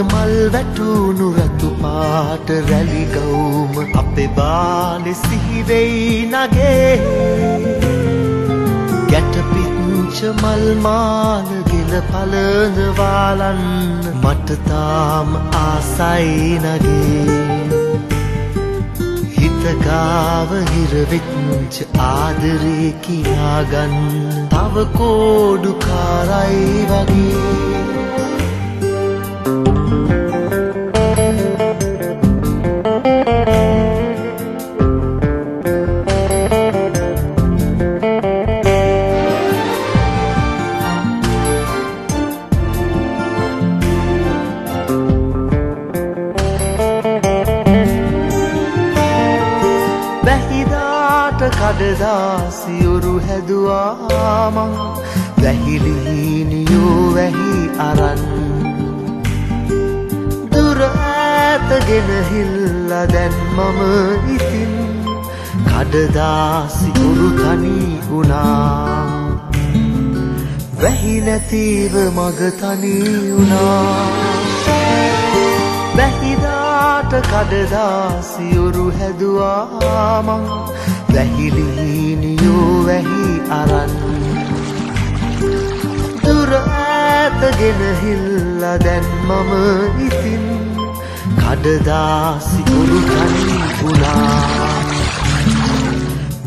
පාට මල් වැටුණු රතු පාට රැලි ගවුම අපේ බාලෙ සිහිවෙයි නගේ. ගැට පිච්ච මල් මාල ගෙල පළඳ වාලන්න මට තාම ආසයි නගේ. හිත ගාව හිරවෙච්ච ආදරේ කියාගන්න තව කෝඩු කාරයි වගේ. වැහිදාට කඩදාසියුරු හැදවාමං වැහිලිහිනියෝ වැහි අරන් දුර ඇතගෙන හිල්ල දැන් මම ඉතින් කඩදාසිකුරු තනි වුණා. වැහි නැතිව මග තනි වුණා. වැහිදාට කඩදාසියුරු හැදවාමං? වැහිලිහිනියෝ වැහි අරන්. දුර ඇතගෙන හිල්ල දැන් මම ඉතින් කඩදාසිකුරු තනි වුණා.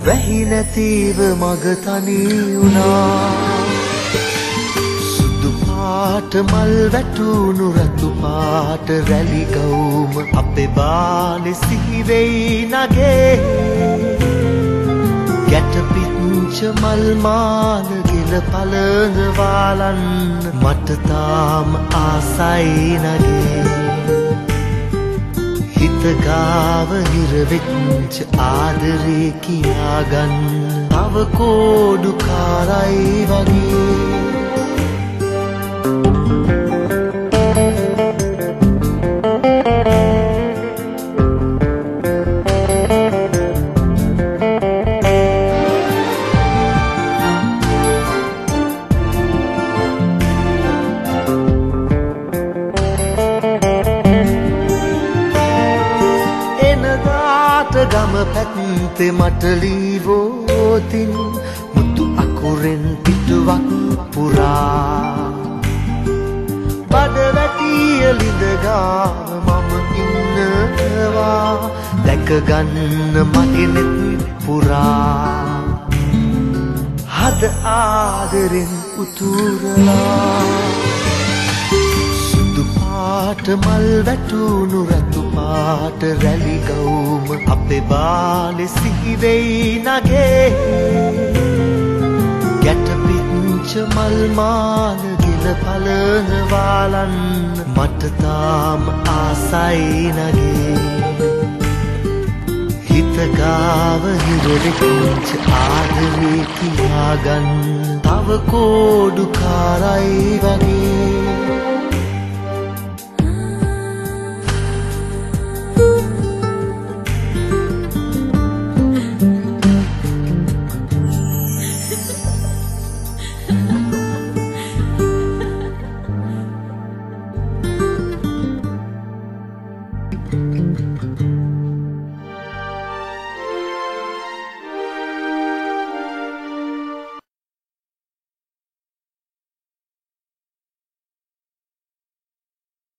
වැහි නැතිව මග තනි වුණා. සුදු පාට මල් වැටුණු රතු පාට රැලි ගවුම අපේ බාලෙ සිහිවෙයි නගේ. ගැට පිච්ච මල් මාල ගෙල පළඳ වාලන්න මට තාම ආසයි නගේ. හිත ගාව හිරවෙච්ච ආදරේ කියාගන්න තව කෝඩු කාරයි වගේ. පැත්තේ මට ලීවෝතින් මුතු අකුරෙන් පිටුවක් පුරා. බඩ වැටිය ලිඳගාව මම ඉන්නවා. දැකගන්න මගෙනෙත් පුරා. හද ආදරෙන් උතුරලා. සුදු පාට මල් වැටුණු රතු පාට රැලි ගවුම අපේ බාලෙ සිහිවෙයි නගේ. ගැට පිච්ච මල් මාල ගෙල පළඳ වාලන්න මට තාම ආසයි නගේ. හිත ගාව හිරවෙච්ච ආදරේ කියාගන්න තව කෝඩු කාරයි වගේ.